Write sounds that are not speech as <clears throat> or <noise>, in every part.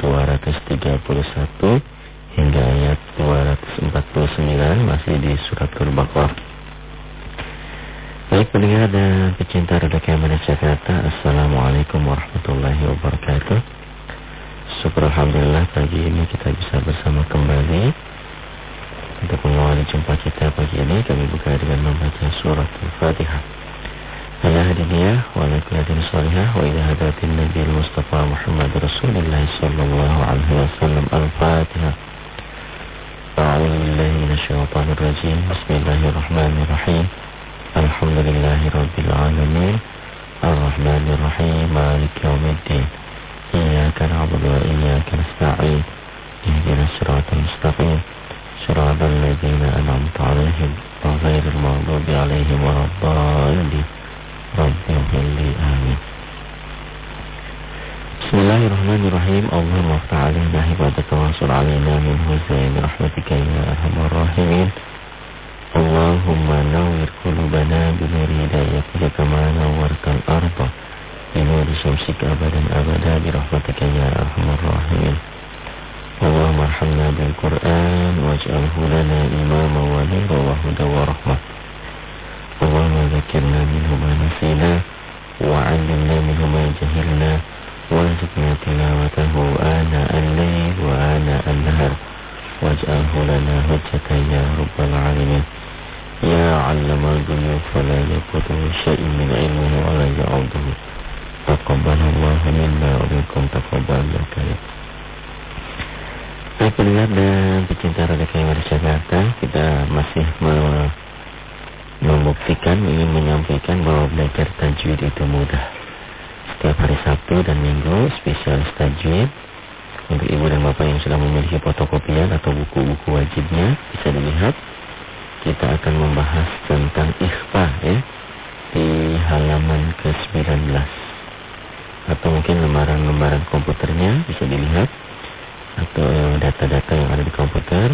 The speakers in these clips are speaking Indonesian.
231 hingga ayat 249 masih di surat Al-Baqarah. Baik pendengar dan pecinta Radio Kemenes Jakarta Assalamualaikum warahmatullahi wabarakatuh. Syukur Alhamdulillah pagi ini kita bisa bersama kembali Untuk mengawali jumpa kita pagi ini. Kami buka dengan membaca surat Al-Fatihah Ala hadiniyah wa ala kuladin salihah Wa ila hadatin Nabi Mustafa Muhammad Rasulullah Sallallahu alaihi wasallam Al-Fatihah أعوذ بالله من الشيطان الرجيم. بسم الله الرحمن الرحيم. الحمد لله رب العالمين. الرحمن الرحيم. مالك يوم الدين. إياك نعبد وإياك نستعين. اهدنا الصراط المستقيم. صراط الذين أنعمت عليهم وغير المغضوب عليهم ولا الضالين. Rabbi Hulli Amin Bismillahirrahmanirrahim. Allahumma ta'ala Nahibadaka wa sur'alina min huzain Rahmatika ya arhamar rahimin Allahumma nawir kulubana Binuri dayatika kama nawarkan arba Binuri sumsika abadan abada Birahmatika ya arhamar rahimin. Allahumma arhamna bil Qur'an Waj'alhu lana imama wa nira wa huda wa rahmat Allahumma zakirna minhu ma nasina wa 'allimna minhu ma jahilna وارزقنا تلاوته آناء الليل وآناء النهر واجعله لنا هجة يا رب العالمين يا علم الغيوب فلا يفوته شيء من علمه ولا يعوده تقبل الله منا ومنكم تقبل يا كريم Baik pendengar dan pecinta Radio KMR Jakarta Kita masih membuktikan ingin menyampaikan bahwa belajar tajwid itu mudah. Setiap hari Sabtu dan Minggu spesial tajwid. Untuk ibu dan bapak yang sudah memiliki fotokopian atau buku-buku wajibnya bisa dilihat. Kita akan membahas tentang ikhfa ya di halaman ke-19 atau mungkin lembaran-lembaran komputernya bisa dilihat. Atau data-data yang ada di komputer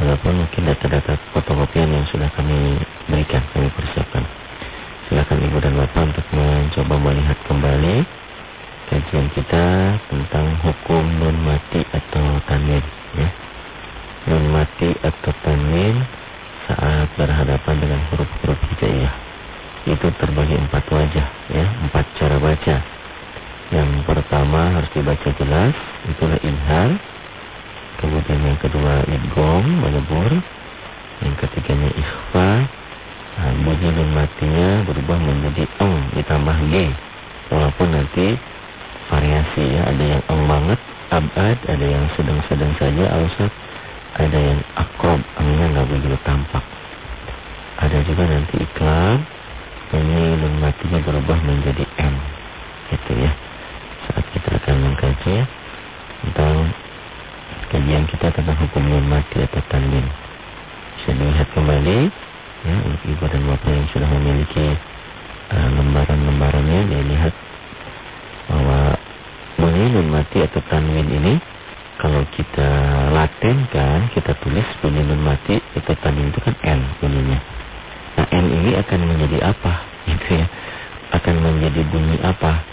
ataupun mungkin data-data fotokopian yang sudah kami berikan, kami persiapkan. Silakan Ibu dan Bapak untuk mencoba melihat kembali kajian kita tentang hukum nun mati atau tanwin ya. Nun mati atau tanwin saat berhadapan dengan huruf-huruf hijaiyah. Itu terbagi empat wajah ya, empat cara baca. Yang pertama harus dibaca jelas, itulah inhar. Kemudian yang kedua idgom, melebur. Yang ketiganya ikhfa Nah, bunyi nun matinya berubah menjadi eng ditambah g. Walaupun nanti variasi ya, ada yang eng banget, abad, ada yang sedang-sedang saja, ausat, ada yang akrob, engnya nggak begitu tampak. Ada juga nanti iklan, ini nun matinya berubah menjadi m. Gitu ya. Saat kita akan mengkaji tentang kajian kita tentang hukum mati atau tanwin. Bisa dilihat kembali ya untuk ibu dan bapak yang sudah memiliki uh, lembaran-lembarannya dia lihat bahwa nun mati atau tanwin ini. Kalau kita latenkan kita tulis bunyi mati atau tanwin itu kan n bunyinya. Nah n ini akan menjadi apa? <laughs> Gitu ya. Akan menjadi bunyi apa?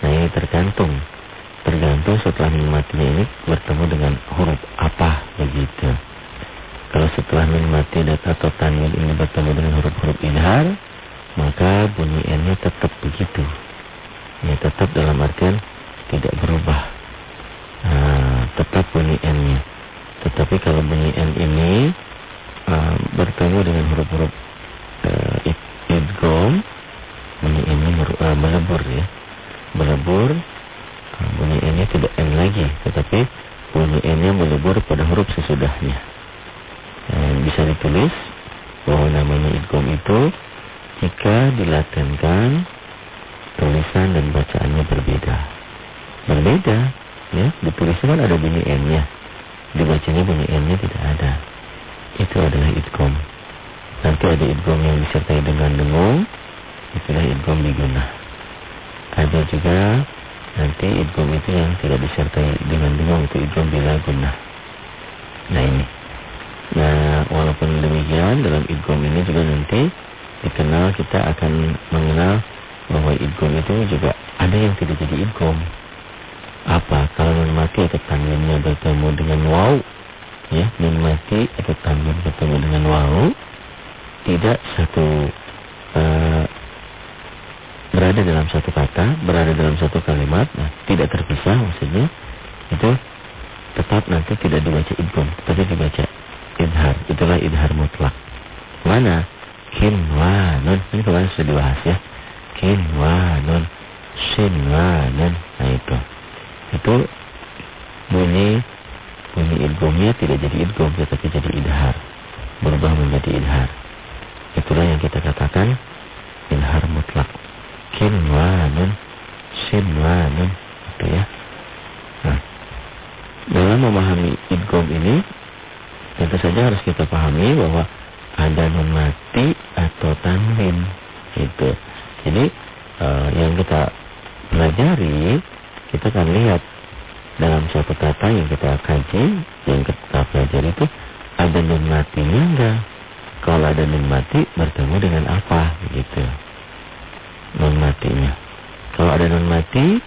Nah ini tergantung tergantung setelah matinya ini bertemu dengan huruf apa begitu kalau setelah min mati atau tanwin ini bertemu dengan huruf-huruf idhar, maka bunyi n-nya tetap begitu. Ya, tetap dalam artian tidak berubah. Nah, tetap bunyi n-nya. Tetapi kalau bunyi n ini uh, bertemu dengan huruf-huruf uh, idgom, bunyi ini uh, melebur ya. Melebur, bunyi n-nya tidak n lagi, tetapi bunyi n-nya melebur pada huruf sesudahnya eh, bisa ditulis bahwa namanya idgom itu jika dilatenkan tulisan dan bacaannya berbeda. Berbeda, ya. Ditulisnya kan ada bunyi n-nya, dibacanya bunyi n-nya tidak ada. Itu adalah idgom. Nanti ada idgom yang disertai dengan dengung, itulah idgom diguna. Ada juga nanti idgom itu yang tidak disertai dengan dengung, itu idgom bila guna. Nah ini. Nah, walaupun demikian dalam idgom ini juga nanti dikenal kita akan mengenal bahwa idgom itu juga ada yang tidak jadi idgom. apa kalau nun mati atau tanwinnya bertemu dengan waw ya nun mati atau tanwin bertemu dengan waw tidak satu uh, berada dalam satu kata berada dalam satu kalimat nah tidak terpisah maksudnya. Itu tetap nanti tidak dibaca idgham tapi dibaca idhar. Itulah idhar mutlak. Mana? Kinwanun. Ini kemarin sudah dibahas ya. Kinwanun. Sinwanun. Nah itu. Itu bunyi bunyi idgomnya tidak jadi idgom tetapi jadi idhar. Berubah menjadi idhar. Itulah yang kita katakan idhar mutlak kinwanun sinwanun itu ya? Nah. Dalam memahami idgom ini tentu saja harus kita pahami bahwa ada mati atau tanwin itu jadi uh, yang kita pelajari kita akan lihat dalam suatu kata yang kita kaji, yang kita pelajari itu ada nun matinya enggak? Kalau ada nun bertemu dengan apa gitu. Nun matinya. Kalau ada nun mati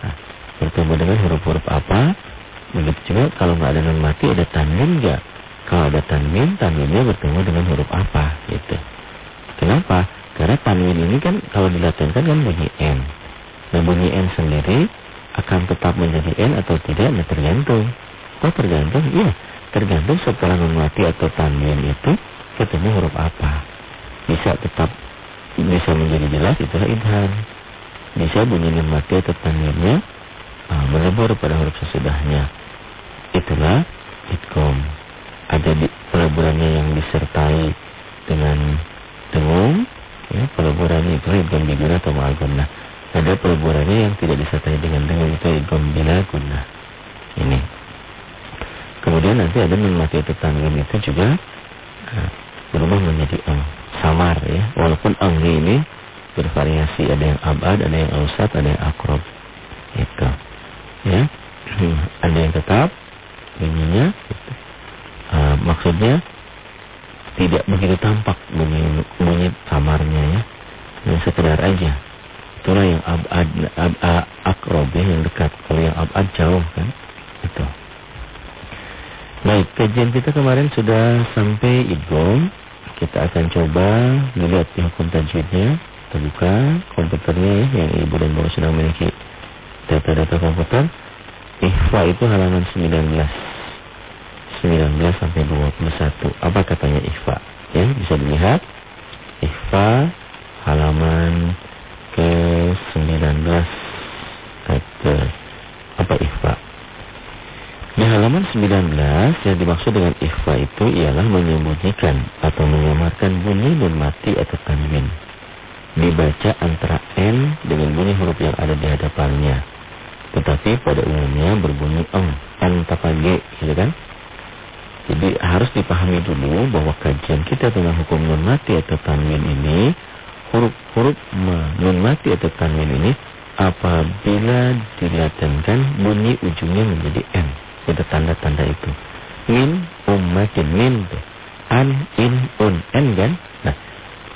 nah, bertemu dengan huruf-huruf apa? Begitu juga kalau nggak ada nun mati ada tanwin enggak? Kalau ada tanwin, tanwinnya bertemu dengan huruf apa gitu. Kenapa? Karena tanwin ini kan kalau dilatenkan kan bunyi N. Nah bunyi N sendiri akan tetap menjadi N atau tidak, nah tergantung. Oh tergantung, iya. Tergantung setelah nun mati atau tanwin itu ketemu huruf apa. Bisa tetap bisa menjadi jelas itulah idhar. Bisa bunyi nun mati atau tanwinnya uh, melebur pada huruf sesudahnya. Itulah idkom. Ada di, peleburannya yang disertai dengan dengung, ya, peleburannya itu idkom biguna atau ma'agunah ada peleburannya yang tidak disertai dengan dengan itu idgham bila guna. Ini. Kemudian nanti ada nun mati atau itu juga uh, berubah menjadi eng, samar ya. Walaupun eng ini bervariasi, ada yang abad, ada yang ausat, ada yang akrob. Itu. Ya. <clears throat> ada yang tetap bunyinya gitu. uh, maksudnya tidak begitu tampak bunyi bunyi samarnya ya. Yang sekedar aja Itulah yang abad, ab, ab, akrob ya, yang dekat. Kalau yang abad jauh kan. Itu. Baik, kajian kita kemarin sudah sampai idgom. Kita akan coba melihat di hukum tajwidnya. Kita buka komputernya ya, yang ibu dan bapak sedang memiliki data-data komputer. Ikhfa itu halaman 19. 19 sampai 21. Apa katanya ikhfa? Ya, bisa dilihat. Ikhfa halaman ke-19 kata apa ikhfa. Di halaman 19 yang dimaksud dengan ikhfa itu ialah menyembunyikan atau menyamarkan bunyi nun mati atau tanwin. Dibaca antara N dengan bunyi huruf yang ada di hadapannya. Tetapi pada umumnya berbunyi eng, N tanpa G, gitu kan? Jadi harus dipahami dulu bahwa kajian kita tentang hukum nun mati atau tanwin ini huruf-huruf nun mati atau tanwin ini apabila dilatenkan bunyi ujungnya menjadi n. Itu tanda-tanda itu. Min ummatin min an in un n kan? Nah,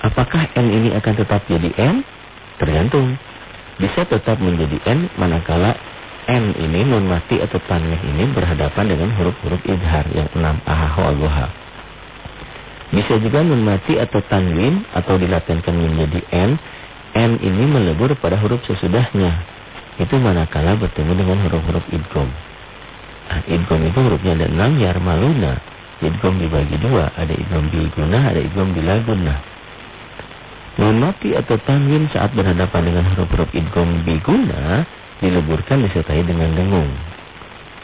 apakah n ini akan tetap jadi n? Tergantung. Bisa tetap menjadi n manakala n ini nun mati atau tanwin ini berhadapan dengan huruf-huruf idhar yang enam ahah wa bisa juga nun atau tanwin atau dilatenkan menjadi n. N ini melebur pada huruf sesudahnya. Itu manakala bertemu dengan huruf-huruf idgom. Nah, idgom itu hurufnya ada enam, yarmaluna. Idgom dibagi dua, ada idgom bilguna, ada idgom bilaguna. Mati atau tanwin saat berhadapan dengan huruf-huruf idgom biguna dileburkan disertai dengan dengung.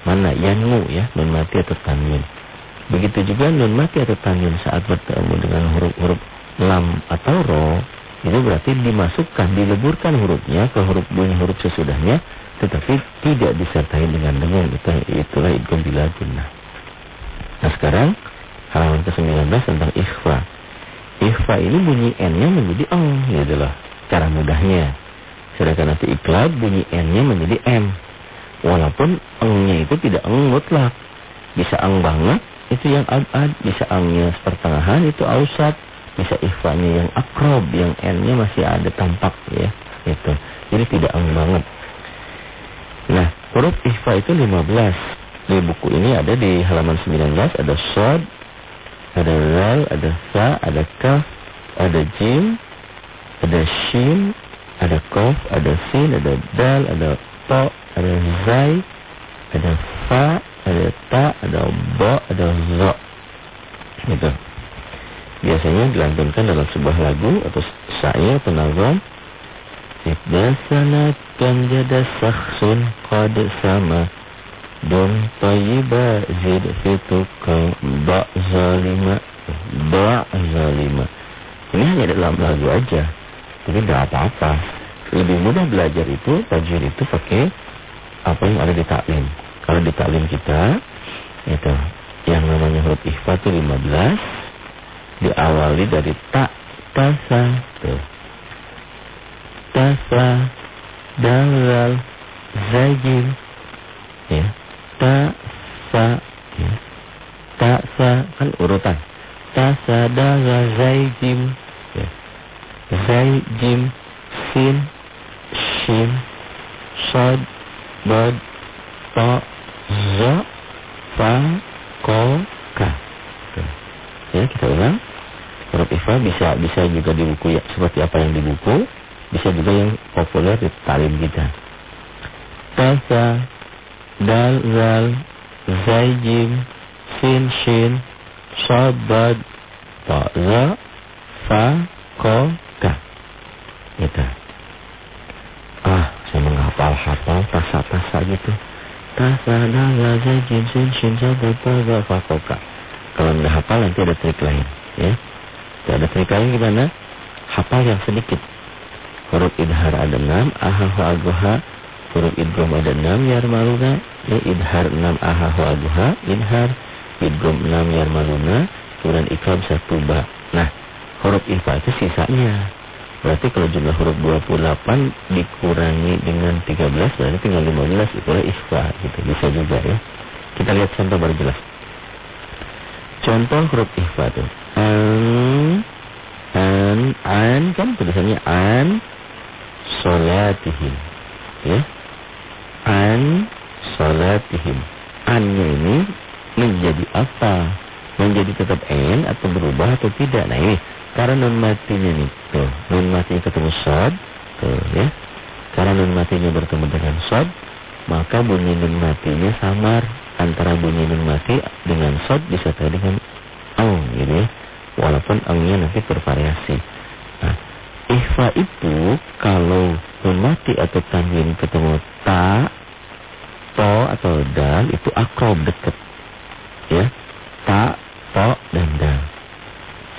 Mana yanmu ya, nun mati atau tanwin. Begitu juga nun mati atau tanwin saat bertemu dengan huruf-huruf lam atau ro, itu berarti dimasukkan, dileburkan hurufnya ke huruf bunyi huruf sesudahnya, tetapi tidak disertai dengan dengung. Itu, itulah idgham bila gunnah. Nah sekarang halaman ke-19 tentang ikhfa. Ikhfa ini bunyi n-nya menjadi eng, gitu loh. Cara mudahnya. Sedangkan nanti iklab bunyi n-nya menjadi m. Walaupun eng-nya itu tidak eng mutlak. Bisa eng banget, itu yang abad, bisa angnya pertengahan itu ausat, bisa ikhfanya yang akrob, yang n-nya masih ada tampak ya. Itu. Jadi tidak ang banget. Huruf ikhfa itu 15. Di buku ini ada di halaman 19 ada shod, ada zal, ada sa, ada kaf, ada jim, ada shin, ada kof, ada sin, ada dal, ada to, ada zai, ada fa, ada ta, ada ba, ada zo. Gitu. Biasanya dilantunkan dalam sebuah lagu atau syair atau nazam. Ibda sanatan jada sakhsun qad sama Dom tayyiba zid fituka ba zalima ba zalima. Ini hanya dalam lagu aja. Tapi tidak apa-apa. Lebih mudah belajar itu, tajwid itu pakai apa yang ada di taklim. Kalau di taklim kita, itu yang namanya huruf ikhfa itu 15 diawali dari tak tasa tuh tasa dalal zajim ya. Ta sa ya. Ta sa kan urutan. Ta sa daga zaijim. Ya. Zaijim sin shin sad bad ta za fa ko ka. Ya kita ulang. Huruf ifa bisa bisa juga di buku ya seperti apa yang di buku bisa juga yang populer di talim kita. Tasa dal zal zai jim sin shin sabad ta za fa ko ka. Itu ah saya menghafal hafal tasa tasa gitu. Tasa dal zal zai jim sin shin sabad ta za fa ko ka. Kalau nggak hafal nanti ada trik lain ya. Ada trik lain gimana? Hafal yang sedikit huruf idhar ada enam ahahu aguha huruf idgham ada enam yarmaluna ya idhar enam ahahu aguha idhar idgham enam yarmaluna kemudian ikram satu ba. Nah huruf ifa itu sisanya. Berarti kalau jumlah huruf 28 dikurangi dengan 13 berarti tinggal 15 itulah ikhfa gitu. Bisa juga ya. Kita lihat contoh baru jelas. Contoh huruf ikhfa itu. An an an kan tulisannya an solatihim ya? An solatihim annya ini menjadi apa? Menjadi tetap n atau berubah atau tidak? Nah ini karena non matinya nih tuh. Non matinya ketemu sod tuh ya. Karena non matinya bertemu dengan sod maka bunyi nun matinya samar. Antara bunyi nun mati dengan sod disertai dengan ang gitu ya. Walaupun angnya nanti bervariasi. Nah Ikhfa itu kalau memati atau tanwin ketemu ta, to atau dal itu akrob dekat. Ya. Ta, to, dan dal.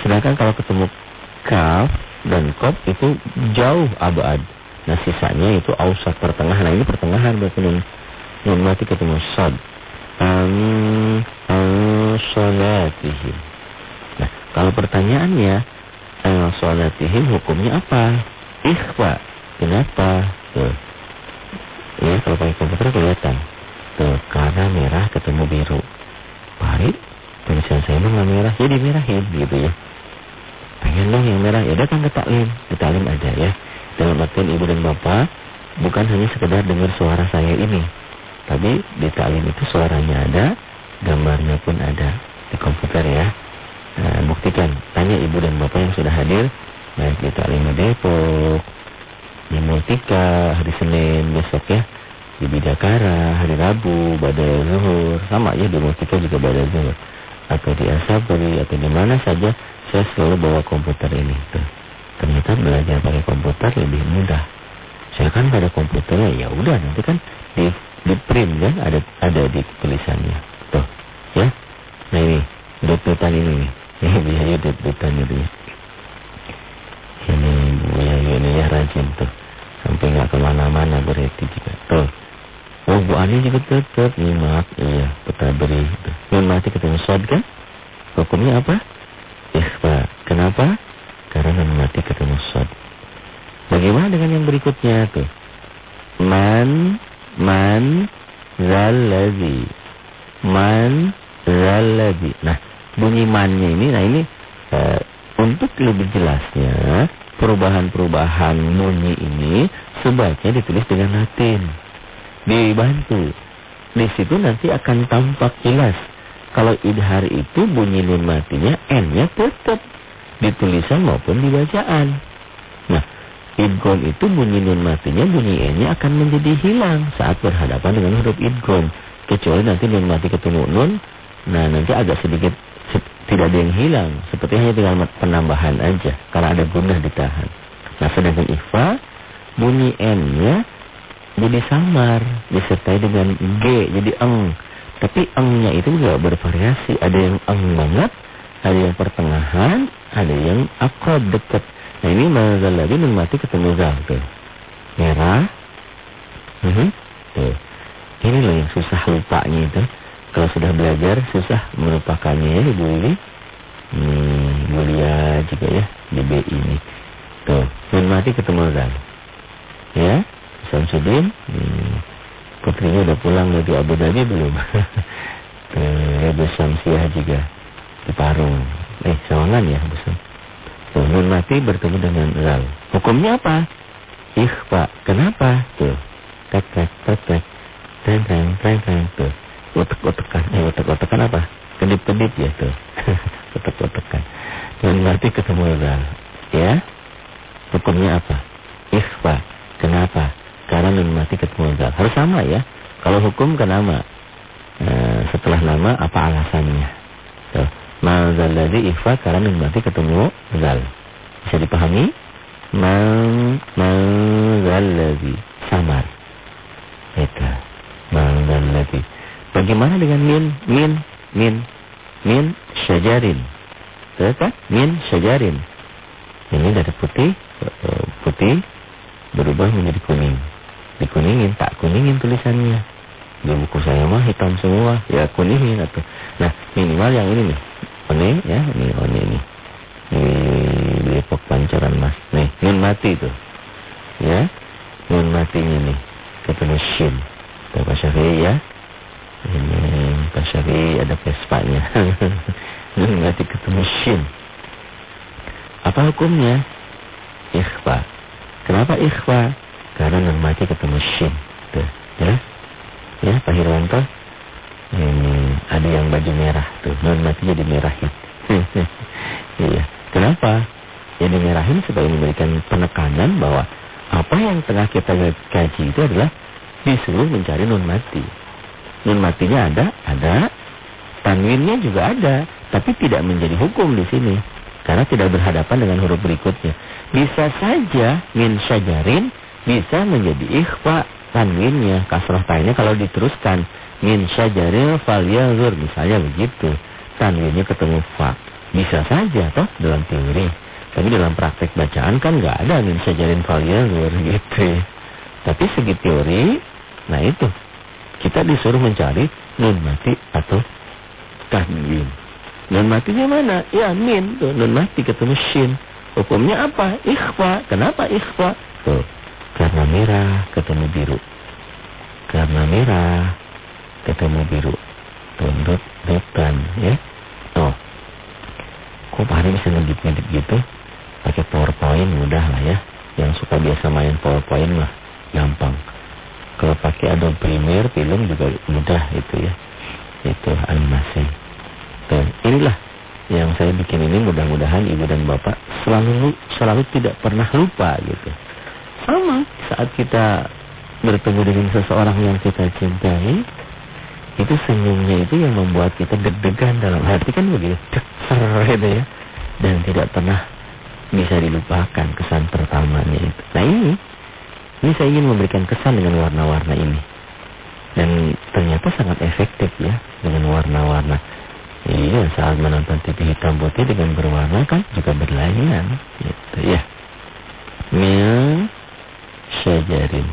Sedangkan kalau ketemu kaf dan kop itu jauh abad. Nah sisanya itu ausat pertengahan. Nah ini pertengahan berarti nun, nun mati ketemu sad. Am, am Nah kalau pertanyaannya eh, sholatihim hukumnya apa? Ikhfa. Kenapa? Tuh. Ya, kalau pakai komputer kelihatan. Tuh, karena merah ketemu biru. Baik, tulisan saya memang merah, jadi merahin gitu ya. Pengen dong yang merah, ya datang ke taklim. Di taklim ada ya. Dalam artian ibu dan bapak, bukan hanya sekedar dengar suara saya ini. Tapi di taklim itu suaranya ada, gambarnya pun ada di komputer ya. Nah, buktikan, tanya ibu dan bapak yang sudah hadir, baik di Taklim Depok, di Multika hari Senin besok ya, di Bidakara hari Rabu, pada Zuhur, sama ya di Multika juga pada Zuhur, atau di Asabri atau di mana saja, saya selalu bawa komputer ini. Tuh. Ternyata belajar pakai komputer lebih mudah. Saya kan pada komputernya ya udah nanti kan di di print kan ada ada di tulisannya. Tuh, ya. Nah ini, dututan ini nih. Ini bisa hidup bukan itu ya. Ini Bu Yayu ini ya rajin tuh. Sampai nggak ke mana-mana berarti juga. Tuh. Oh Bu Ani juga tetap nyimak. Iya, peta beri. Nun mati ketemu kan? Hukumnya apa? Ikhfa. Kenapa? Karena mati ketemu sod. Bagaimana dengan yang berikutnya tuh? Man, man, zalazi. Man, zalazi. Nah, bunyi mannya ini, nah ini uh, untuk lebih jelasnya perubahan-perubahan bunyi ini sebaiknya ditulis dengan Latin. dibantu. Di situ nanti akan tampak jelas. Kalau idhar itu bunyi nun matinya N-nya tetap di tulisan maupun di bacaan. Nah, idgon itu bunyi nun matinya bunyi N-nya akan menjadi hilang saat berhadapan dengan huruf idgon. Kecuali nanti nun mati ketemu nun, nah nanti agak sedikit tidak ada yang hilang. Seperti hanya dengan penambahan aja. Karena ada gundah ditahan. Nah sedangkan ikhfa bunyi N-nya jadi samar. Disertai dengan G jadi eng. Tapi engnya itu juga bervariasi. Ada yang eng banget. Ada yang pertengahan. Ada yang akrab dekat. Nah ini mazal lagi mati ketemu zal tuh. Merah. Uh mhm. -huh. Tuh. Ini loh yang susah lupanya itu. Kalau sudah belajar susah melupakannya ya Ibu ini. Hmm, mulia juga ya di BI ini. Tuh, nun mati ketemu Zal. Ya, Samsudin. Hmm, putrinya udah pulang dari Abu Dhabi belum? <laughs> Tuh, Bu Samsiah juga di Parung. Eh, Sawangan ya Bu Sam. Tuh, nun mati bertemu dengan Zal. Hukumnya apa? Ikhfa. Kenapa? Tuh. Tek tek tek tek. Teng teng teng teng tuh otek-otekan. Eh, otek-otekan apa? Kedip-kedip ya tuh. <laughs> otek-otekan. Dan mati ketemu zal. Ya. Hukumnya apa? Ikhfa. Kenapa? Karena nun mati ketemu zal. Harus sama ya. Kalau hukum ke nama. E, setelah nama apa alasannya? Tuh. Ladzi ikhfa karena nun mati ketemu zal. Bisa dipahami? Man mazal ladzi samar. Itu. Mazal ladzi Bagaimana dengan min? Min, min, min syajarin. Betul Min syajarin. Ini dari putih, eh, putih berubah menjadi kuning. Dikuningin, tak kuningin tulisannya. Di buku saya mah hitam semua, ya kuningin atau. Nah, minimal yang ini nih. One ya, ini one ini. Di Depok Pancoran Mas. Nih, min mati itu. Ya. Nun matinya nih. Ketemu shin. Bapak Syafi'i ya. Ini Pak Syafi ada Vespanya. <laughs> Nanti ketemu Shin. Apa hukumnya? Ikhfa. Kenapa ikhfa? Karena non mati ketemu Shin. Tuh, ya. Ya, Pak Hirwanto. Ini ada yang baju merah tuh. Non mati jadi merahin. <laughs> Iya. Kenapa? Jadi merahin supaya memberikan penekanan bahwa apa yang tengah kita kaji itu adalah disuruh mencari non mati. Nun matinya ada, ada. Tanwinnya juga ada, tapi tidak menjadi hukum di sini. Karena tidak berhadapan dengan huruf berikutnya. Bisa saja min syajarin bisa menjadi ikhfa tanwinnya, kasrah tainnya kalau diteruskan min syajarin fal yazur misalnya begitu. Tanwinnya ketemu fa. Bisa saja toh dalam teori. Tapi dalam praktek bacaan kan nggak ada min syajarin fal yazur gitu. Tapi segi teori, nah itu kita disuruh mencari nun mati atau tanwin. Nun matinya mana? Ya min. Tuh, nun mati ketemu shin. Hukumnya apa? Ikhfa. Kenapa ikhfa? Tuh. Karena merah ketemu biru. Karena merah ketemu biru. Tunduk depan ya. Tuh. Kok Hari bisa ngedip-ngedip gitu? Pakai PowerPoint mudah lah ya. Yang suka biasa main PowerPoint lah gampang. Kalau pakai Adobe Premiere film juga mudah itu ya. Itu animasi. Dan inilah yang saya bikin ini mudah-mudahan ibu dan bapak selalu selalu tidak pernah lupa gitu. Sama saat kita bertemu dengan seseorang yang kita cintai, itu senyumnya itu yang membuat kita deg-degan dalam hati kan begitu, gitu ya. Dan tidak pernah bisa dilupakan kesan pertamanya itu. Nah ini ini saya ingin memberikan kesan dengan warna-warna ini. Dan ternyata sangat efektif ya dengan warna-warna. Iya, saat menonton TV hitam putih dengan berwarna kan juga berlainan. Gitu ya. Mil syajarin.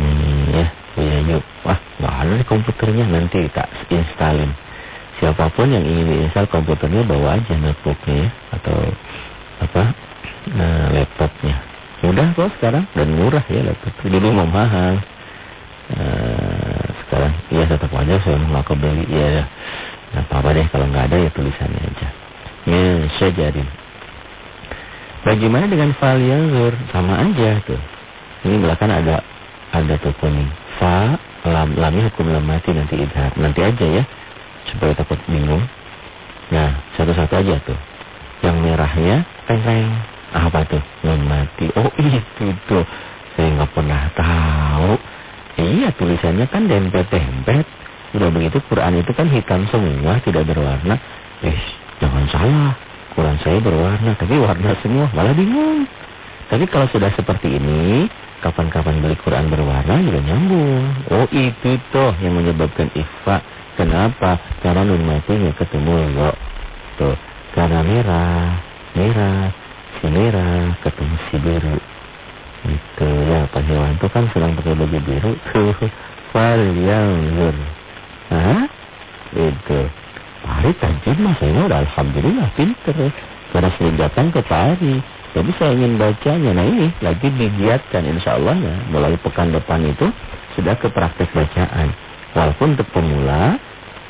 Hmm, ya, ya yuk. Wah, nggak ada komputernya nanti tak instalin. Siapa pun yang ingin diinstal komputernya bawa aja notebooknya ya atau apa nah, laptopnya. Mudah kok sekarang dan murah ya laptop. Dulu mau mahal. Uh, sekarang ya tetap aja saya mau beli ya. Apa-apa deh kalau nggak ada ya tulisannya aja. Ya, jadi. Bagaimana dengan fal yazur? Sama aja tuh. Ini belakang ada ada tuh kuning. Fa, lam, lamnya hukum lam mati nanti idhar. Nanti aja ya, supaya takut bingung. Nah, satu-satu aja tuh. Yang merahnya, peng-peng. Apa tuh? Nun mati. Oh itu tuh. Saya nggak pernah tahu. Iya tulisannya kan dempet-dempet. Udah begitu Quran itu kan hitam semua, tidak berwarna. Eh, jangan salah. Quran saya berwarna, tapi warna semua. Malah bingung. Tapi kalau sudah seperti ini, kapan-kapan beli Quran berwarna juga nyambung. Oh itu tuh yang menyebabkan ikhfa. Kenapa? Karena nun matinya ketemu lo. Tuh, karena merah, merah, merah ketemu si biru. Itu ya Pak Hewan itu kan sedang pakai baju biru. <laughs> Tuh, fal yang Hah? Itu. Hari tajud mas udah alhamdulillah pinter. Karena sering datang ke Pari. Jadi saya ingin bacanya. Nah ini lagi digiatkan insya Allah ya. Mulai pekan depan itu sudah ke praktek bacaan. Walaupun untuk pemula,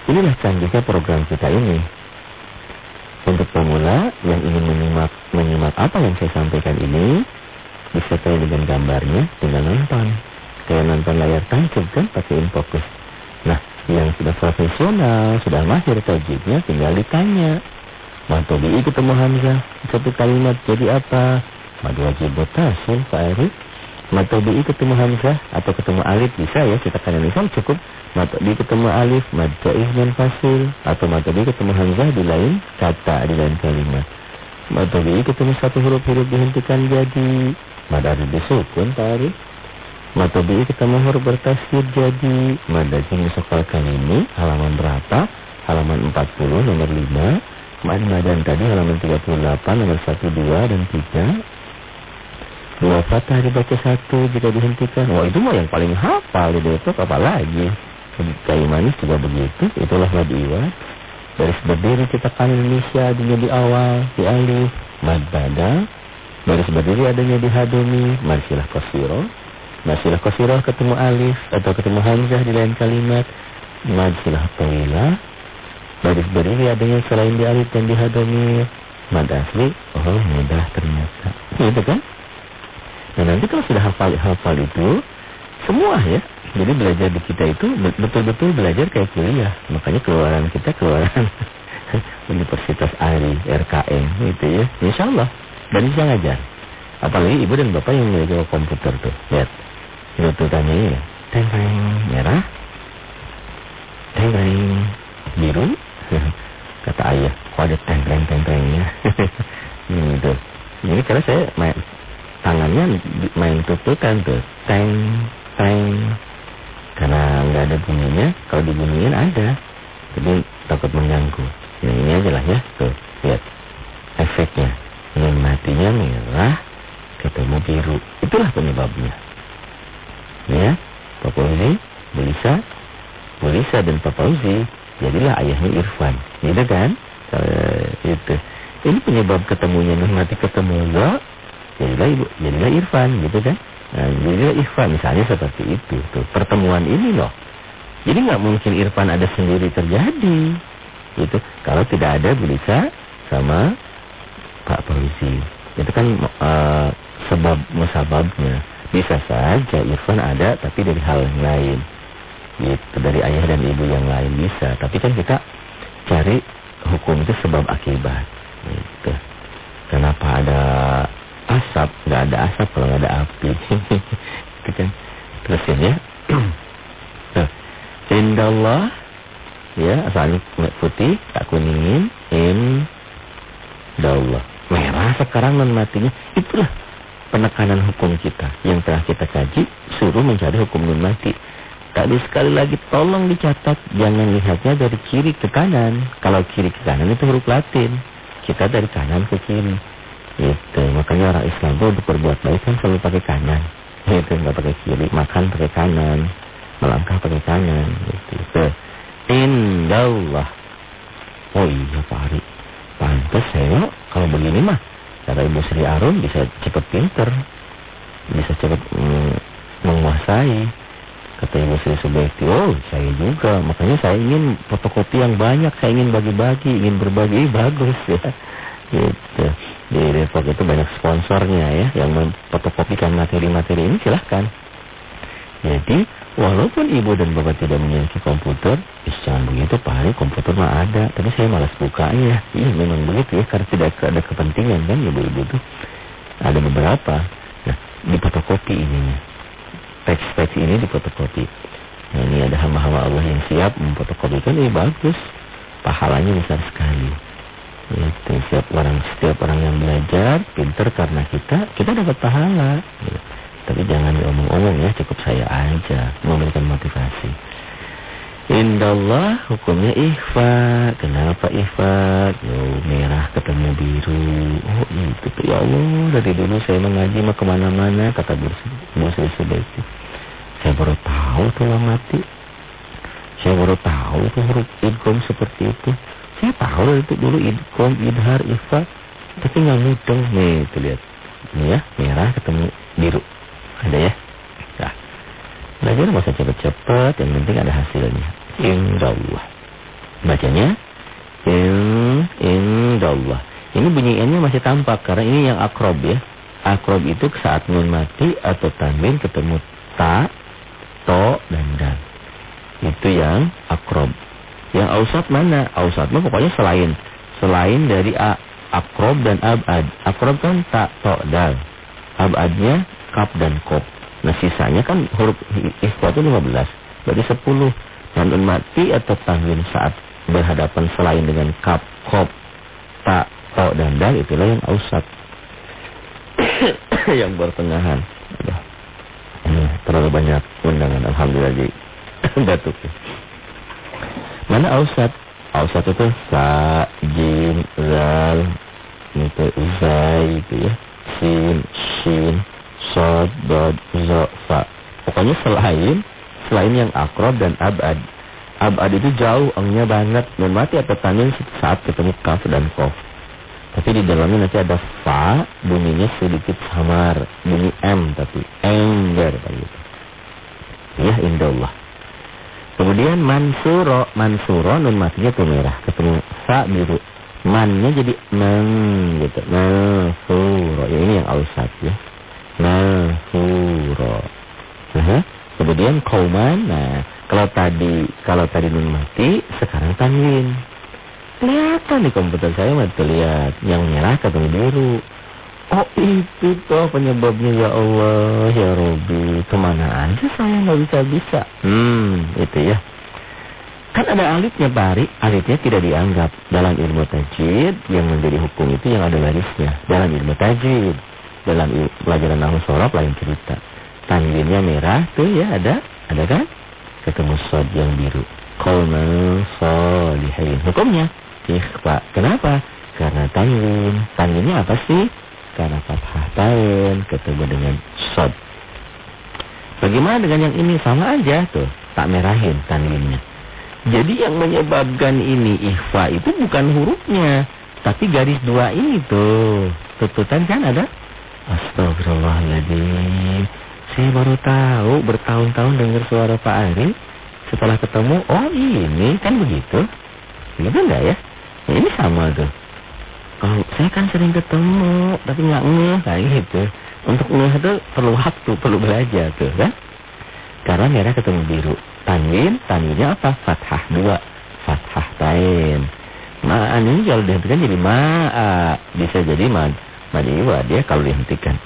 inilah canggihnya program kita ini. Untuk pemula yang ingin menyimak, menyimak apa yang saya sampaikan ini, disertai dengan gambarnya, dengan nonton. Kayak nonton layar tancap kan, pakai infocus. Nah, yang sudah profesional, sudah mahir tajidnya, tinggal ditanya. Matobi'i ketemu Hamzah, satu kalimat jadi apa? Madu wajib botasil, Pak Eri. Matobi'i ketemu Hamzah, atau ketemu Alif, bisa ya, kita kan misal cukup. Matobi'i ketemu Alif, Madja'ih dan Fasil. Atau Matobi'i ketemu Hamzah di lain kata, di lain kalimat. Matobi'i ketemu satu huruf-huruf dihentikan jadi. Mad ada disukun, Eri. Matobi ketemu huruf bertasir jadi Madajin musokalkan ini halaman berapa? Halaman 40 nomor 5 Mad madan tadi halaman 38 nomor 1, 2 dan 3 Dua fatah dibaca satu jika dihentikan Wah itu mah yang paling hafal di Depok apalagi Kayu manis juga begitu Itulah mad Baris berdiri kita kan Indonesia adanya di awal Di alif Mad badal Baris berdiri adanya di hadumi Mad silah kosiro Masilah kosiroh ketemu alif atau ketemu hamzah di lain kalimat. Masilah tawilah. Baris berdiri adanya selain di alif dan di hadomir. Mad asli, oh mudah ternyata. Gitu kan? Nah nanti kalau sudah hafal-hafal itu, semua ya. Jadi belajar di kita itu betul-betul belajar kayak kuliah. Makanya keluaran kita keluaran <laughs> Universitas ARI, RKM gitu ya. Insya Allah. Dan bisa ngajar. Apalagi ibu dan bapak yang memiliki komputer tuh. Lihat. Letukannya ini Teng-teng merah Teng-teng biru <laughs> Kata ayah Kok ada teng-teng-teng-tengnya <laughs> Ini tuh Ini karena saya Tangannya main tutukan tuh. Teng Teng. Karena nggak ada bunyinya Kalau dibunyiin ada. Jadi takut mengganggu. Ini, ini aja lah ya Tuh. Lihat Efeknya. Ini matinya merah Ketemu biru. Itulah penyebabnya. Ya Papa Uzi Belisa. Belisa dan Papa Uzi jadilah ayahnya Irfan. Gitu kan? Uh, itu. Ini penyebab ketemunya mati ketemu lo jadilah Irfan gitu kan nah, jadilah Irfan misalnya seperti itu tuh pertemuan ini loh jadi nggak mungkin Irfan ada sendiri terjadi itu kalau tidak ada Belisa sama Pak Fauzi itu kan uh, sebab musababnya bisa saja Irfan ada tapi dari hal yang lain. Gitu, dari ayah dan ibu yang lain bisa. Tapi kan kita cari hukum itu sebab akibat. Gitu. Kenapa ada asap? Gak ada asap kalau gak ada api. <laughs> gitu kan. Terusin ya. Tuh. <clears throat> Indallah. Ya, asalnya putih, tak kuningin. Indallah. Merah sekarang non matinya. Itulah penekanan hukum kita yang telah kita kaji suruh mencari hukum nun mati. Tadi sekali lagi tolong dicatat jangan lihatnya dari kiri ke kanan. Kalau kiri ke kanan itu huruf Latin. Kita dari kanan ke kiri. Itu makanya orang Islam itu berbuat baik kan selalu pakai kanan. Itu nggak pakai kiri, makan pakai kanan, melangkah pakai kanan. Gitu. Itu. Indallah. Oh iya Pak Ari. Pantas saya kalau begini mah Kata Ibu Sri Arun bisa cepat pinter. Bisa cepat mm, menguasai. Kata Ibu Sri Subekti, oh saya juga. Makanya saya ingin fotokopi yang banyak. Saya ingin bagi-bagi, ingin berbagi. <laughs> Bagus ya. Gitu. Di Depok itu banyak sponsornya ya. Yang memfotokopikan materi-materi ini silahkan. Jadi Walaupun ibu dan bapak tidak memiliki komputer, ya jangan begitu Hari, komputer mah ada. Tapi saya malas bukanya. Iya memang begitu ya, karena tidak ada kepentingan kan ibu-ibu tuh. Ada beberapa. Nah, di fotokopi ininya. Teks-teks ini di fotokopi. Nah, ini ada hamba-hamba Allah yang siap memfotokopi kan, ini bagus. Pahalanya besar sekali. Itu setiap orang setiap orang yang belajar pinter karena kita kita dapat pahala. Ya. Tapi jangan diomong-omong ya, cukup saya aja memberikan motivasi. Indallah hukumnya ikhfa. Kenapa ikhfa? Yo merah ketemu biru. Oh itu tuh ya Allah dari dulu saya mengaji mah ke mana-mana kata Bursi sebaiknya. Saya baru tahu tuh mati. Saya baru tahu tuh huruf idgom seperti itu. Saya tahu itu dulu idgom, idhar, ikhfa. Tapi nggak mudeng nih, tuh lihat. Ini ya, merah ketemu biru. Ada ya? Nah, belajar masa cepat-cepat, yang penting ada hasilnya. Indallah. Bacanya in indallah. Ini bunyiannya masih tampak karena ini yang akrob ya. Akrob itu saat nun mati atau tanwin ketemu ta, to, dan dan. Itu yang akrob. Yang ausat mana? Ausat mah pokoknya selain selain dari a, akrob dan abad. Akrob kan ta, to, dal. Abadnya kaf dan kop. Nah sisanya kan huruf ikhwa itu 15. Berarti 10. Dan mati atau tanwin saat berhadapan selain dengan kaf, kop, ta, to, dan dal itulah yang ausat. <coughs> yang bertengahan. Ini terlalu banyak undangan. Alhamdulillah di <coughs> batuk. Mana ausat? Ausat itu sa, jim, zal, itu zai itu ya. Sin, shin, sod, dod, zo, fa. Pokoknya selain selain yang akrob dan abad. Abad itu jauh, engnya banget. Dan mati atau tanwin saat ketemu kaf dan kof. Tapi di dalamnya nanti ada fa, bunyinya sedikit samar. Bunyi M tapi. Enggar gitu. Ya, indallah. Kemudian mansuro, mansuro nun matinya tuh merah. Ketemu fa biru. Mannya jadi men gitu. Mansuro. Ya, ini yang ausat ya. Nahuro. Nah, kemudian kauman. Nah, kalau tadi kalau tadi nun mati, sekarang tanwin. Kelihatan di komputer saya mah lihat yang merah ketemu biru. Oh itu toh penyebabnya ya Allah ya Robi ke mana aja saya nggak bisa bisa. Hmm itu ya. Kan ada alifnya Pak Ari, alifnya tidak dianggap dalam ilmu tajwid yang menjadi hukum itu yang ada barisnya dalam ilmu tajwid dalam pelajaran nahu sorob lain cerita. Tanwinnya merah tuh ya ada, ada kan? Ketemu sod yang biru. Qawman solihin. Hukumnya ikhfa. Kenapa? Karena tanwin. Tanwinnya apa sih? Karena fathah tanwin ketemu dengan sod. Bagaimana dengan yang ini? Sama aja tuh. Tak merahin tanwinnya. Jadi yang menyebabkan ini ikhfa itu bukan hurufnya. Tapi garis dua ini tuh. Tututan kan ada? Astagfirullahaladzim. Saya baru tahu bertahun-tahun dengar suara Pak Ari. Setelah ketemu, oh ini kan begitu. Gitu enggak ya ini sama tuh. Kalau saya kan sering ketemu, tapi nggak ngeh kayak gitu. Untuk ngeh itu perlu waktu, perlu belajar tuh kan. Karena merah ketemu biru. Tanwin, tanwinnya apa? Fathah dua. Fathah tain. Ma'an ini kalau dihentikan jadi ma'a. Bisa jadi ma'an. Maniwa dia kalau dihentikan.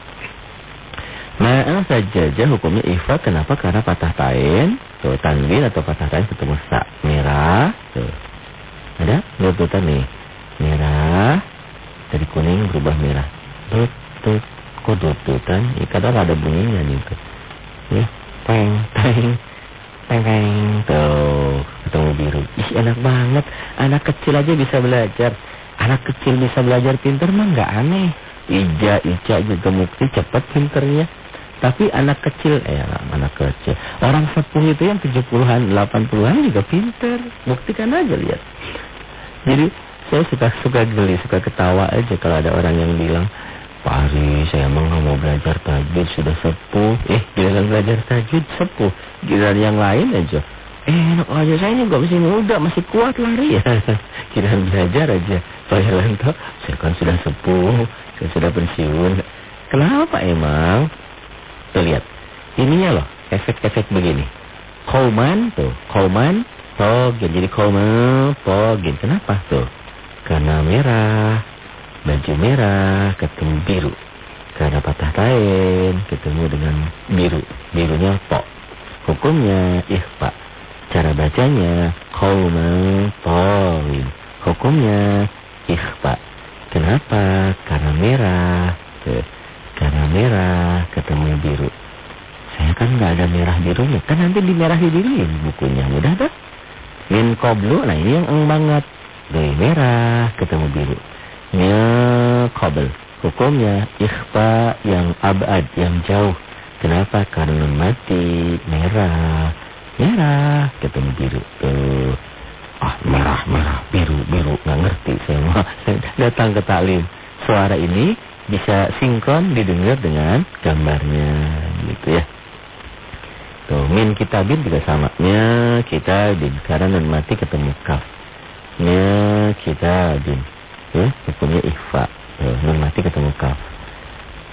Ma'al saja hukumnya ikhfa kenapa? Karena patah tain, tuh tanwin atau patah tain ketemu sa merah, tuh. Ada letutan nih. Merah dari kuning berubah merah. Tut tut tututan? Ya, kadang ada bunyinya nih tuh. Ya, teng teng teng teng tuh ketemu biru. Ih enak banget. Anak kecil aja bisa belajar. Anak kecil bisa belajar pinter mah nggak aneh. Ija, Ica juga mukti cepat pinternya. Tapi anak kecil, eh anak kecil. Orang sepuh itu yang 70-an, 80-an juga pinter. Buktikan aja lihat. Jadi saya suka suka geli, suka ketawa aja kalau ada orang yang bilang, Pak Ari, saya emang nggak mau belajar tajwid, sudah sepuh. Eh, giliran belajar tajwid sepuh. Giliran yang lain aja. Eh, enak aja, saya juga masih muda, masih kuat lari ya. <laughs> giliran belajar aja. Pak Yalanto, saya kan sudah sepuh, saya sudah pensiun. Kenapa emang? Tuh lihat. Ininya loh, efek-efek begini. Kauman tuh, kauman togin. Jadi kauman togin. Kenapa tuh? Karena merah, baju merah ketemu biru. Karena patah kain ketemu dengan biru. Birunya to. Hukumnya ikhfa. Cara bacanya kauman togin. Hukumnya ikhfa. Kenapa? Karena merah. Karena merah ketemu biru. Saya kan nggak ada merah birunya. Kan nanti di merah di bukunya. Mudah tak? Min koblu. Nah ini yang banget. Dari merah ketemu biru. Min kobel. Hukumnya ikhfa yang abad, yang jauh. Kenapa? Karena mati merah. Merah ketemu biru. Tuh. Ah merah, merah, biru, biru. Nggak ngerti mau <laughs> datang ke taklim. Suara ini bisa sinkron didengar dengan gambarnya gitu ya. Tuh, min kitabin juga sama. Nya kitabin. Karena mati ketemu kaf. Nya kitabin. Ya, hukumnya ikhfa. Tuh, nun mati ketemu kaf.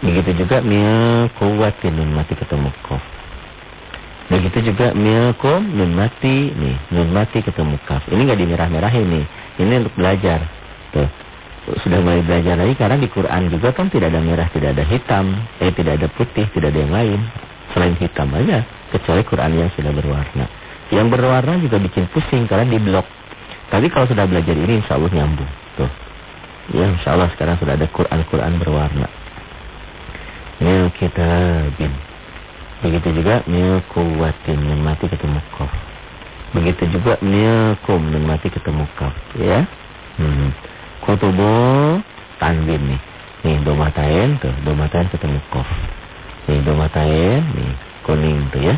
Begitu juga nya kuwatin nun mati ketemu kaf. Begitu juga milkum nun mati nih, nun mati ketemu kaf. Ini enggak dimerah-merahin nih. Ini untuk belajar. Tuh. Sudah mulai belajar lagi karena di Quran juga kan tidak ada merah, tidak ada hitam, eh tidak ada putih, tidak ada yang lain selain hitam aja kecuali Quran yang sudah berwarna. Yang berwarna juga bikin pusing karena di blok. Tapi kalau sudah belajar ini insya Allah nyambung. Tuh. Ya insya Allah sekarang sudah ada Quran-Quran berwarna. Mil bin. Begitu juga mil kuwatin. Mati ketemu kof. Begitu juga mil kum. Min mati ketemu kof. Ya. Hmm. Kutubu tanwin nih. Nih domatain tuh. Domatain ketemu kof. Nih domatain nih kuning tuh ya.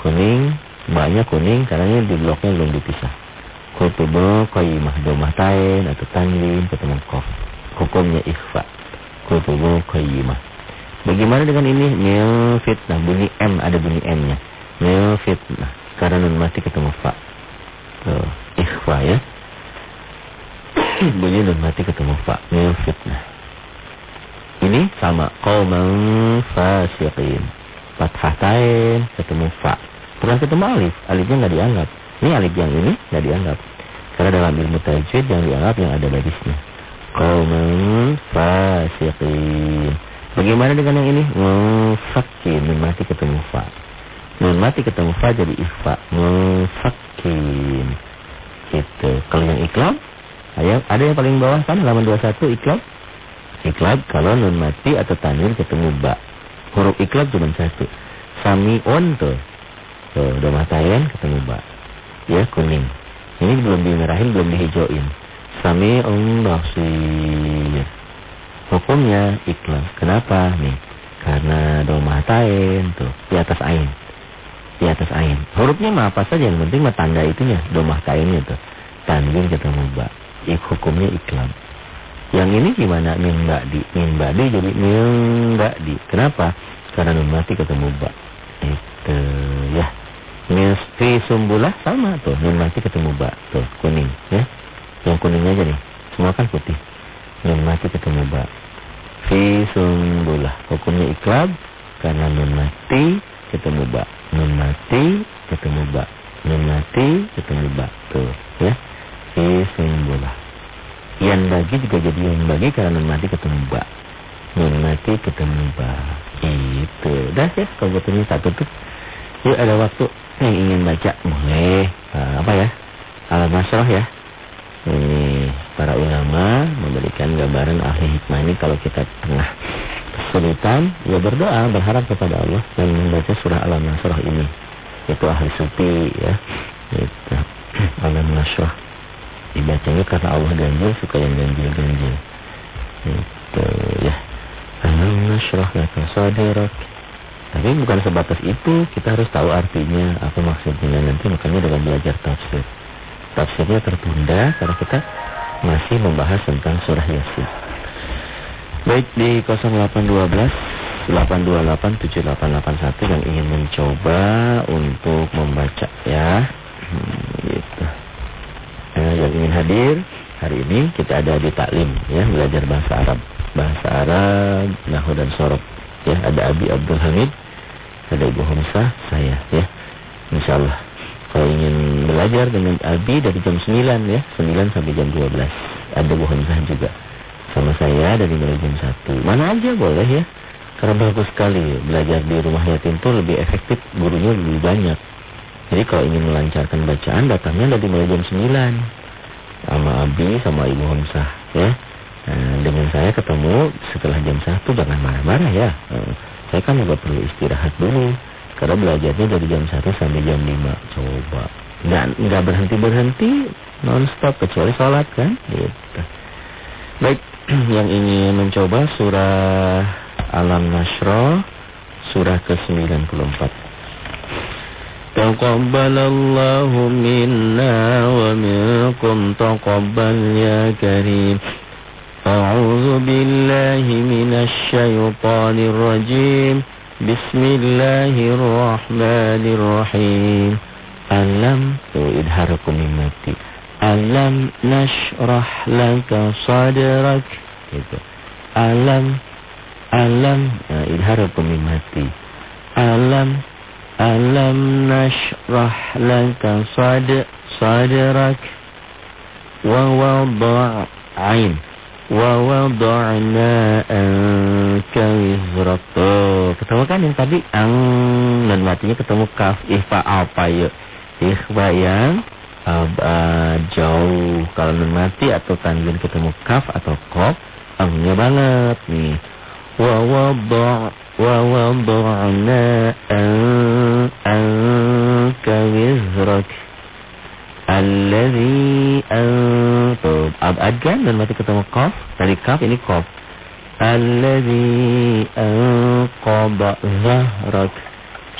Kuning, banyak kuning karena di bloknya belum dipisah. Kutubu qayyimah domatain atau tanwin ketemu kof. Hukumnya ikhfa. Kutubu qayyimah. Bagaimana dengan ini? Mil fitnah. Bunyi M, ada bunyi M-nya. Mil fitnah. Karena nun mati ketemu fa. Tuh, ikhfa ya. bunyi nun mati ketemu fa. Mil fitnah. Ini sama. Qawman fasiqin fathah tain ketemu fa. Bukan ketemu alif, alifnya nggak dianggap. Ini alif yang ini nggak dianggap. Karena dalam ilmu tajwid yang dianggap yang ada barisnya. Qaumun fasiqin. Bagaimana dengan yang ini? Mufakin, nun mati ketemu fa. Nun mati ketemu fa jadi ikhfa. Mufakin. Gitu. Kalau yang iklam, ada, yang paling bawah kan halaman 21 iklam. Iklam kalau nun mati atau tanwin ketemu ba. Huruf iklab cuma satu. Sami'un tuh. Tuh, udah matayan ketemu ba. Ya, kuning. Ini belum dimerahin, belum dihijauin. Sami'un basir. Hukumnya ikhlas. Kenapa? Nih. Karena domatain tuh di atas ain. Di atas ain. Hurufnya mah apa saja yang penting mah tanda itunya, domahtainnya tuh. Tanwin ketemu ba. Ik hukumnya iklam. Yang ini gimana? Min ba'di. Min ba'di jadi min ba'di. Kenapa? Karena nun mati ketemu ba. Itu ya. Min fi sumbulah sama tuh. Nun mati ketemu ba. Tuh kuning ya. Yang kuning aja nih. Semua kan putih. Nun mati ketemu ba. Fi sumbulah. Hukumnya iklab. Karena nun mati ketemu ba. Nun mati ketemu ba. Nun mati ketemu ba. Tuh ya. Fi sumbulah. Yang bagi juga jadi yang bagi karena nun mati ketemu ba. Nun mati ketemu ba. Itu. Dah ya, kalau ini satu tuh. Yuk ada waktu yang ingin baca. Boleh. Uh, apa ya? Al-Masrah ya. Ini para ulama memberikan gambaran ahli hikmah ini kalau kita tengah kesulitan, ya berdoa, berharap kepada Allah dan membaca surah Al-Masrah ini. Itu ahli sufi ya. Itu. <clears throat> Al-Masrah dibacanya karena Allah ganjil suka yang ganjil-ganjil itu ya alam nashrah laka sadrak tapi bukan sebatas itu kita harus tahu artinya apa maksudnya nanti. Makanya dengan belajar tafsir. Tafsirnya tertunda karena kita masih membahas tentang surah yasin. Baik di 0812 8287881 yang ingin mencoba untuk membaca ya. Hmm, gitu. Eh, yang ingin hadir hari ini kita ada di taklim ya belajar bahasa Arab. Bahasa Arab Nahu dan Sorob ya ada Abi Abdul Hamid ada Ibu Hamzah saya ya Insyaallah Kalau ingin belajar dengan Abi dari jam 9 ya, 9 sampai jam 12. Ada Bu Hamzah juga. Sama saya dari mulai jam 1. Mana aja boleh ya. Karena bagus sekali belajar di rumah yatim itu lebih efektif, gurunya lebih banyak. Jadi kalau ingin melancarkan bacaan datangnya dari mulai jam 9 sama Abi sama Ibu Hamzah ya. Nah, dengan saya ketemu setelah jam 1 jangan marah-marah ya. Nah, saya kan juga perlu istirahat dulu. Karena belajarnya dari jam 1 sampai jam 5. Coba. Dan nggak berhenti-berhenti non-stop kecuali sholat kan. Gitu. Baik, <clears throat> yang ingin mencoba surah Alam Nasro surah ke-94. Taqabbalallahu minna wa minkum taqabbal ya karim. A'udzu billahi minasy syaithanir rajim. Bismillahirrahmanirrahim. Alam tuh idharakum mati. Alam nashrah laka sadrak. Gitu. Alam alam nah, idharakum mati. Alam alam nashrah laka sad sadrak wa wada'in wa wada'na anka. Tuh, ketemu kan yang tadi ang dan matinya ketemu kaf ihfa apa ya? Ikhfa yang uh, jauh kalau nun mati atau tanwin ketemu kaf atau kof angnya banget nih. Wa wada' wa anka wizrak. Alladhi antum. Abad kan dan mati ketemu qaf. Tadi kaf ini qaf. Alladhi anqaba zahrak.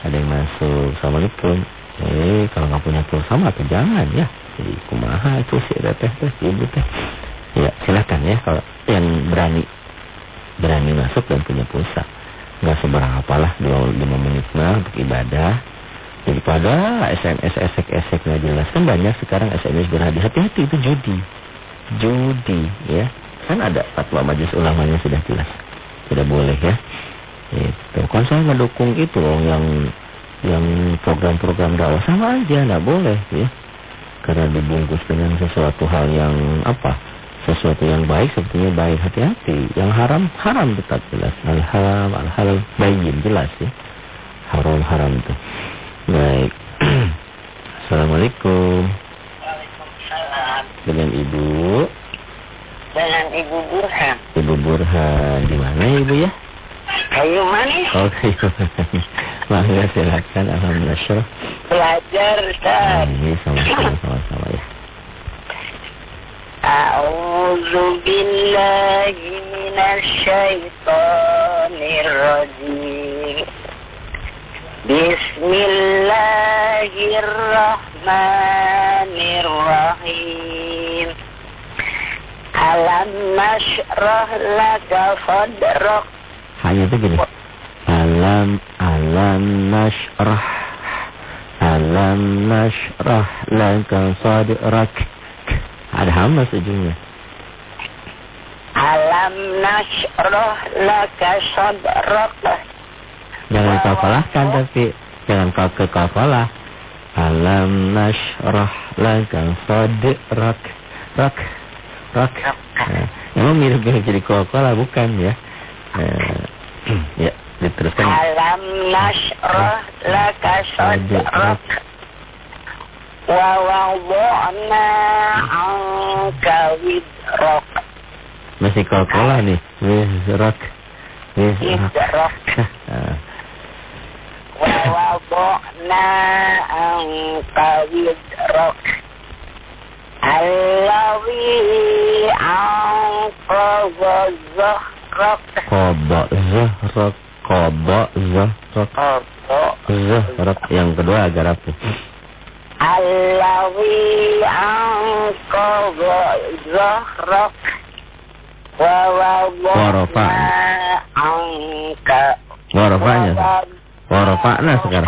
Ada yang masuk. Assalamualaikum. Eh, kalau nggak punya pulsa mah atau jangan ya. Jadi kumaha itu si teh teh ibu teh. Ya, silakan ya kalau yang berani berani masuk dan punya pulsa. Nggak seberapa lah 25 menit mah untuk ibadah daripada SMS esek-esek nggak jelas. Kan banyak sekarang SMS berhadiah hati-hati itu judi. Judi ya. Kan ada fatwa majelis ulamanya sudah jelas. Tidak boleh ya. Itu kan saya mendukung itu loh yang yang program-program dakwah. Sama aja nggak boleh ya. Karena dibungkus dengan sesuatu hal yang apa sesuatu yang baik sebetulnya baik. Hati-hati. Yang haram haram tetap jelas. Al haram al halal bayin jelas ya. Haram haram itu Baik. <clears throat> Assalamualaikum. Waalaikumsalam. Dengan Ibu? Dengan Ibu Burhan. Ibu Burhan. Di mana Ibu ya? Kayu manis. Oh, kayu manis. <laughs> Mangga silakan. Alhamdulillah. Belajar, Ustaz. Ini sama-sama sama-sama ya. A'udzu billahi minasy syaithanir rajim. بسم الله الرحمن الرحيم ألم نشرح لك صدرك هيا تقول ألم ألم نشرح ألم نشرح لك صدرك هذا هم الجنة ألم نشرح لك صدرك Jangan kafalahkan tapi jangan kau ke kafalah. Alam nashrah laka sadrak. Rak. Rak. Nah, emang mirip-mirip jadi kafalah bukan ya? Nah, <clears throat> ya, diteruskan. Alam nashrah laka sadrak. Wa wada'na anka widrak. Masih kafalah nih. Widrak. Nah, <laughs> ووضعنا عنك وزرك الذي أنقض ظهرك Qada zahrak. Qada zahrak. Zahrak. Yang kedua agak rapuh. الذي أنقض ظهرك ووضعنا عنك Warafanya. Warafa'na sekarang.